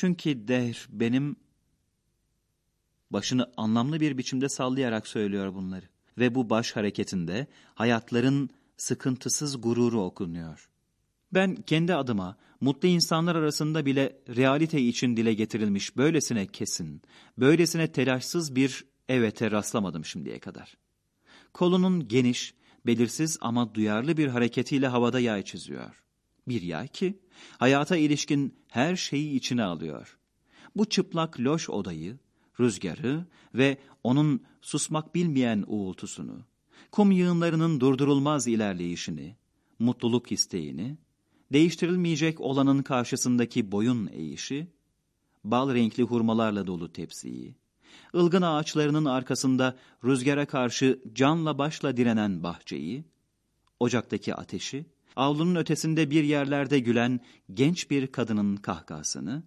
Çünkü dehr benim başını anlamlı bir biçimde sallayarak söylüyor bunları. Ve bu baş hareketinde hayatların sıkıntısız gururu okunuyor. Ben kendi adıma mutlu insanlar arasında bile realite için dile getirilmiş böylesine kesin, böylesine telaşsız bir evete rastlamadım şimdiye kadar. Kolunun geniş, belirsiz ama duyarlı bir hareketiyle havada yay çiziyor. Bir yay ki hayata ilişkin her şeyi içine alıyor. Bu çıplak loş odayı, rüzgarı ve onun susmak bilmeyen uğultusunu, kum yığınlarının durdurulmaz ilerleyişini, mutluluk isteğini, değiştirilmeyecek olanın karşısındaki boyun eğişi, bal renkli hurmalarla dolu tepsiyi, ılgın ağaçlarının arkasında rüzgara karşı canla başla direnen bahçeyi, ocaktaki ateşi, avlunun ötesinde bir yerlerde gülen genç bir kadının kahkahasını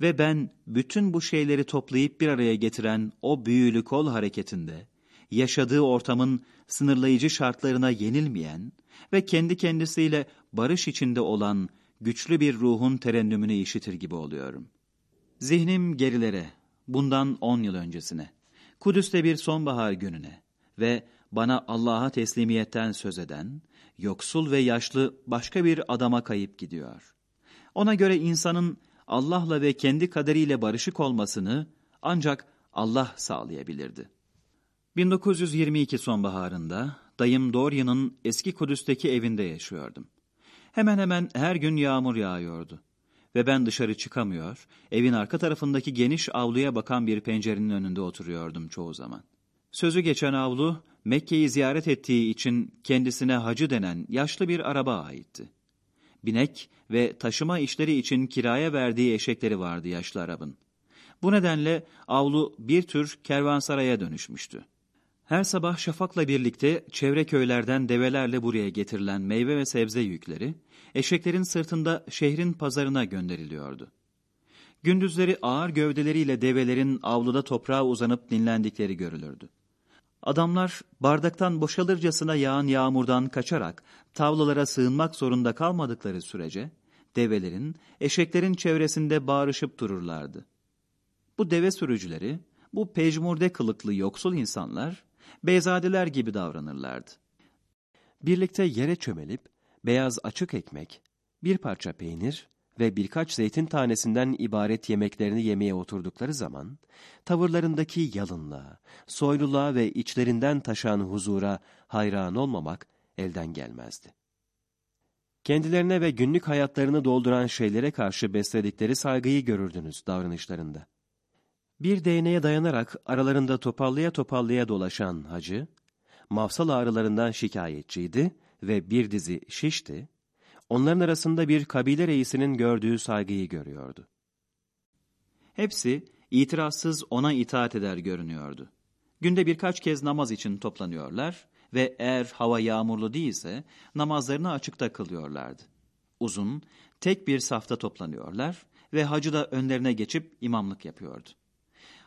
ve ben bütün bu şeyleri toplayıp bir araya getiren o büyülü kol hareketinde, yaşadığı ortamın sınırlayıcı şartlarına yenilmeyen ve kendi kendisiyle barış içinde olan güçlü bir ruhun terennümünü işitir gibi oluyorum. Zihnim gerilere, bundan on yıl öncesine, Kudüs'te bir sonbahar gününe ve bana Allah'a teslimiyetten söz eden, yoksul ve yaşlı başka bir adama kayıp gidiyor. Ona göre insanın Allah'la ve kendi kaderiyle barışık olmasını ancak Allah sağlayabilirdi. 1922 sonbaharında dayım Dorian'ın eski Kudüs'teki evinde yaşıyordum. Hemen hemen her gün yağmur yağıyordu. Ve ben dışarı çıkamıyor, evin arka tarafındaki geniş avluya bakan bir pencerenin önünde oturuyordum çoğu zaman. Sözü geçen avlu, Mekke'yi ziyaret ettiği için kendisine hacı denen yaşlı bir araba aitti. Binek ve taşıma işleri için kiraya verdiği eşekleri vardı yaşlı arabın. Bu nedenle avlu bir tür kervansaraya dönüşmüştü. Her sabah şafakla birlikte çevre köylerden develerle buraya getirilen meyve ve sebze yükleri, eşeklerin sırtında şehrin pazarına gönderiliyordu. Gündüzleri ağır gövdeleriyle develerin avluda toprağa uzanıp dinlendikleri görülürdü. Adamlar bardaktan boşalırcasına yağan yağmurdan kaçarak tavlalara sığınmak zorunda kalmadıkları sürece develerin, eşeklerin çevresinde bağırışıp dururlardı. Bu deve sürücüleri, bu pejmurde kılıklı yoksul insanlar, beyzadeler gibi davranırlardı. Birlikte yere çömelip, beyaz açık ekmek, bir parça peynir ve birkaç zeytin tanesinden ibaret yemeklerini yemeye oturdukları zaman, tavırlarındaki yalınlığa, soyluluğa ve içlerinden taşan huzura hayran olmamak elden gelmezdi. Kendilerine ve günlük hayatlarını dolduran şeylere karşı besledikleri saygıyı görürdünüz davranışlarında. Bir değneğe dayanarak aralarında topallaya topallaya dolaşan hacı, mafsal ağrılarından şikayetçiydi ve bir dizi şişti, onların arasında bir kabile reisinin gördüğü saygıyı görüyordu. Hepsi itirazsız ona itaat eder görünüyordu. Günde birkaç kez namaz için toplanıyorlar ve eğer hava yağmurlu değilse namazlarını açıkta kılıyorlardı. Uzun, tek bir safta toplanıyorlar ve hacı da önlerine geçip imamlık yapıyordu.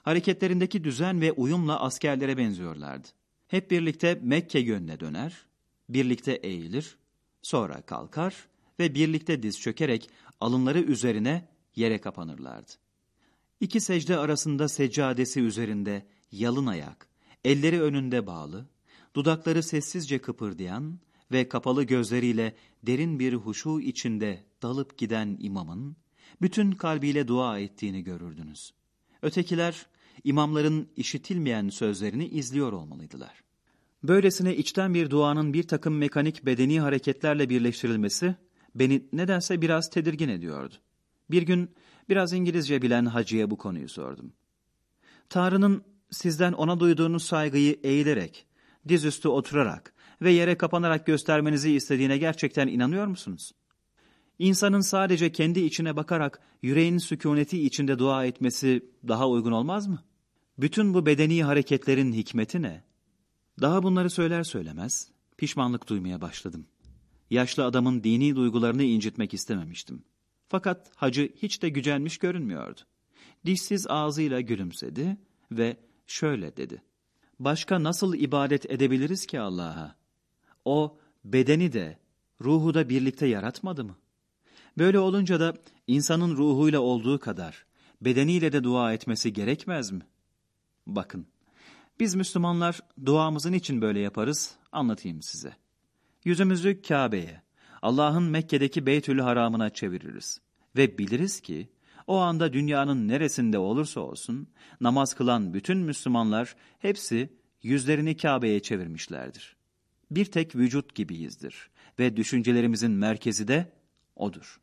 Hareketlerindeki düzen ve uyumla askerlere benziyorlardı. Hep birlikte Mekke yönüne döner, birlikte eğilir, sonra kalkar ve birlikte diz çökerek alınları üzerine yere kapanırlardı. İki secde arasında seccadesi üzerinde yalın ayak, elleri önünde bağlı, dudakları sessizce kıpırdayan ve kapalı gözleriyle derin bir huşu içinde dalıp giden imamın, bütün kalbiyle dua ettiğini görürdünüz. Ötekiler, imamların işitilmeyen sözlerini izliyor olmalıydılar. Böylesine içten bir duanın bir takım mekanik bedeni hareketlerle birleştirilmesi, beni nedense biraz tedirgin ediyordu. Bir gün biraz İngilizce bilen hacıya bu konuyu sordum. Tanrı'nın sizden ona duyduğunuz saygıyı eğilerek, dizüstü oturarak ve yere kapanarak göstermenizi istediğine gerçekten inanıyor musunuz? İnsanın sadece kendi içine bakarak yüreğin sükuneti içinde dua etmesi daha uygun olmaz mı? Bütün bu bedeni hareketlerin hikmeti ne? Daha bunları söyler söylemez pişmanlık duymaya başladım. Yaşlı adamın dini duygularını incitmek istememiştim. Fakat hacı hiç de gücenmiş görünmüyordu. Dişsiz ağzıyla gülümsedi ve şöyle dedi. Başka nasıl ibadet edebiliriz ki Allah'a? O bedeni de, ruhu da birlikte yaratmadı mı? Böyle olunca da insanın ruhuyla olduğu kadar bedeniyle de dua etmesi gerekmez mi? Bakın, biz Müslümanlar duamızın için böyle yaparız, anlatayım size. Yüzümüzü Kabe'ye, Allah'ın Mekke'deki Beytül Haram'ına çeviririz. Ve biliriz ki, o anda dünyanın neresinde olursa olsun, namaz kılan bütün Müslümanlar hepsi yüzlerini Kabe'ye çevirmişlerdir. Bir tek vücut gibiyizdir ve düşüncelerimizin merkezi de O'dur.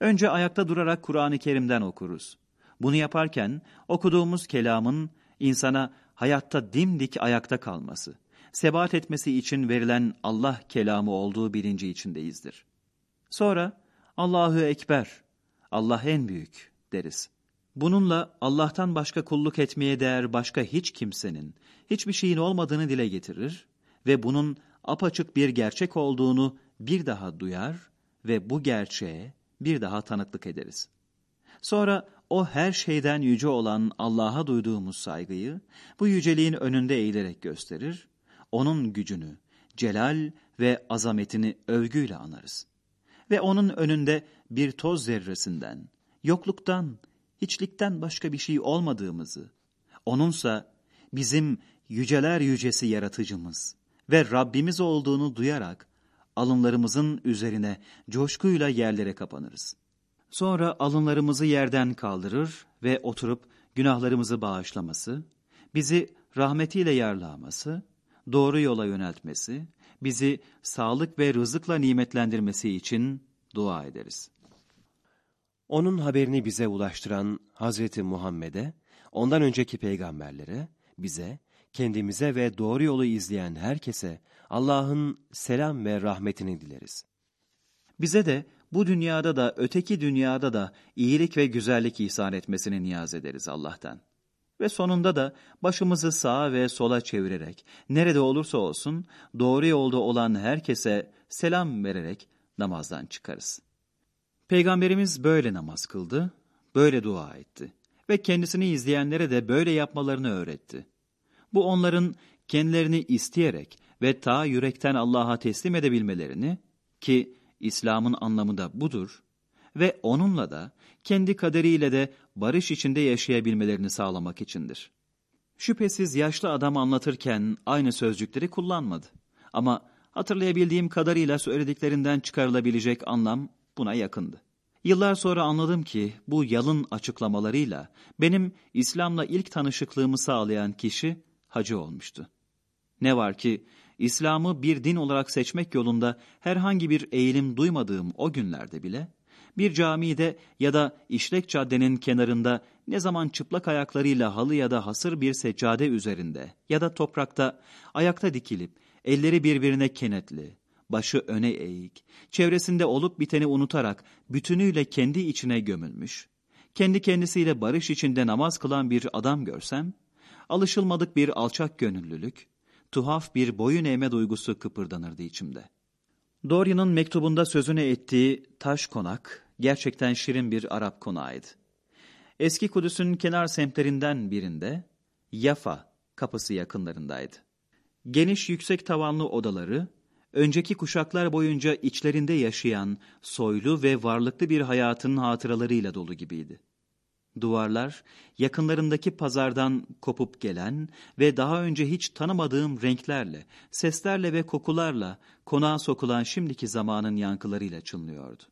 Önce ayakta durarak Kur'an-ı Kerim'den okuruz. Bunu yaparken okuduğumuz kelamın insana hayatta dimdik ayakta kalması, sebat etmesi için verilen Allah kelamı olduğu bilinci içindeyizdir. Sonra Allahu Ekber, Allah en büyük deriz. Bununla Allah'tan başka kulluk etmeye değer başka hiç kimsenin, hiçbir şeyin olmadığını dile getirir ve bunun apaçık bir gerçek olduğunu bir daha duyar ve bu gerçeğe bir daha tanıklık ederiz. Sonra o her şeyden yüce olan Allah'a duyduğumuz saygıyı bu yüceliğin önünde eğilerek gösterir, onun gücünü, celal ve azametini övgüyle anarız. Ve onun önünde bir toz zerresinden, yokluktan, hiçlikten başka bir şey olmadığımızı, onunsa bizim yüceler yücesi yaratıcımız ve Rabbimiz olduğunu duyarak alınlarımızın üzerine coşkuyla yerlere kapanırız. Sonra alınlarımızı yerden kaldırır ve oturup günahlarımızı bağışlaması, bizi rahmetiyle yarlaması, doğru yola yöneltmesi, bizi sağlık ve rızıkla nimetlendirmesi için dua ederiz. Onun haberini bize ulaştıran Hazreti Muhammed'e, ondan önceki peygamberlere, bize, kendimize ve doğru yolu izleyen herkese Allah'ın selam ve rahmetini dileriz. Bize de bu dünyada da öteki dünyada da iyilik ve güzellik ihsan etmesini niyaz ederiz Allah'tan. Ve sonunda da başımızı sağa ve sola çevirerek, nerede olursa olsun doğru yolda olan herkese selam vererek namazdan çıkarız. Peygamberimiz böyle namaz kıldı, böyle dua etti ve kendisini izleyenlere de böyle yapmalarını öğretti. Bu onların kendilerini isteyerek ve ta yürekten Allah'a teslim edebilmelerini ki İslam'ın anlamı da budur ve onunla da kendi kaderiyle de barış içinde yaşayabilmelerini sağlamak içindir. Şüphesiz yaşlı adam anlatırken aynı sözcükleri kullanmadı. Ama hatırlayabildiğim kadarıyla söylediklerinden çıkarılabilecek anlam buna yakındı. Yıllar sonra anladım ki bu yalın açıklamalarıyla benim İslam'la ilk tanışıklığımı sağlayan kişi hacı olmuştu. Ne var ki İslam'ı bir din olarak seçmek yolunda herhangi bir eğilim duymadığım o günlerde bile, bir camide ya da işlek caddenin kenarında ne zaman çıplak ayaklarıyla halı ya da hasır bir seccade üzerinde ya da toprakta ayakta dikilip elleri birbirine kenetli, başı öne eğik, çevresinde olup biteni unutarak bütünüyle kendi içine gömülmüş, kendi kendisiyle barış içinde namaz kılan bir adam görsem, alışılmadık bir alçak gönüllülük, tuhaf bir boyun eğme duygusu kıpırdanırdı içimde. Dorian'ın mektubunda sözünü ettiği taş konak gerçekten şirin bir Arap konağıydı. Eski Kudüs'ün kenar semtlerinden birinde Yafa kapısı yakınlarındaydı. Geniş yüksek tavanlı odaları, önceki kuşaklar boyunca içlerinde yaşayan soylu ve varlıklı bir hayatın hatıralarıyla dolu gibiydi. Duvarlar, yakınlarındaki pazardan kopup gelen ve daha önce hiç tanımadığım renklerle, seslerle ve kokularla konağa sokulan şimdiki zamanın yankılarıyla çınlıyordu.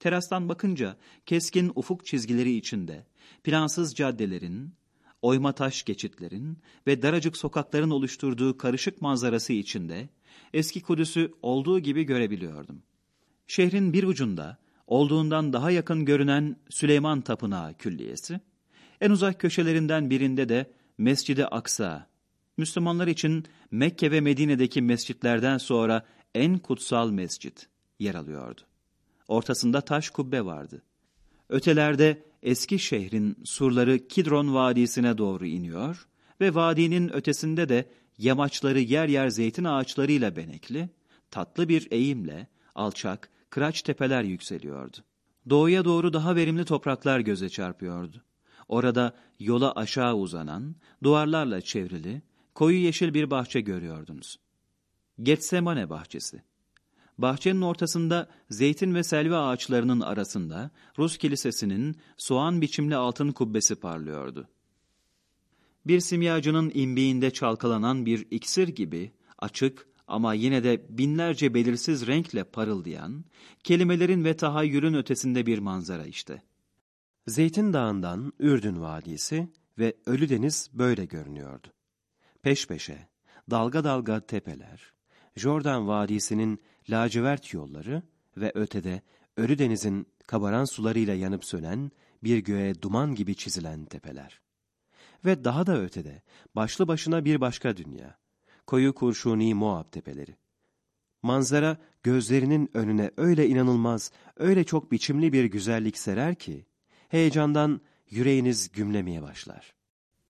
Terastan bakınca keskin ufuk çizgileri içinde, plansız caddelerin, oyma taş geçitlerin ve daracık sokakların oluşturduğu karışık manzarası içinde eski Kudüs'ü olduğu gibi görebiliyordum. Şehrin bir ucunda, olduğundan daha yakın görünen Süleyman Tapınağı Külliyesi, en uzak köşelerinden birinde de Mescid-i Aksa, Müslümanlar için Mekke ve Medine'deki mescitlerden sonra en kutsal mescit yer alıyordu. Ortasında taş kubbe vardı. Ötelerde eski şehrin surları Kidron Vadisi'ne doğru iniyor ve vadinin ötesinde de yamaçları yer yer zeytin ağaçlarıyla benekli, tatlı bir eğimle alçak, kıraç tepeler yükseliyordu. Doğuya doğru daha verimli topraklar göze çarpıyordu. Orada yola aşağı uzanan, duvarlarla çevrili, koyu yeşil bir bahçe görüyordunuz. Getsemane bahçesi. Bahçenin ortasında zeytin ve selvi ağaçlarının arasında Rus kilisesinin soğan biçimli altın kubbesi parlıyordu. Bir simyacının imbiğinde çalkalanan bir iksir gibi açık ama yine de binlerce belirsiz renkle parıldayan, kelimelerin ve tahayyülün ötesinde bir manzara işte. Zeytin Dağı'ndan Ürdün Vadisi ve Ölüdeniz böyle görünüyordu. Peş peşe, dalga dalga tepeler, Jordan Vadisi'nin lacivert yolları ve ötede Ölüdeniz'in kabaran sularıyla yanıp sönen bir göğe duman gibi çizilen tepeler. Ve daha da ötede başlı başına bir başka dünya, koyu kurşuni Moab tepeleri. Manzara gözlerinin önüne öyle inanılmaz, öyle çok biçimli bir güzellik serer ki, heyecandan yüreğiniz gümlemeye başlar.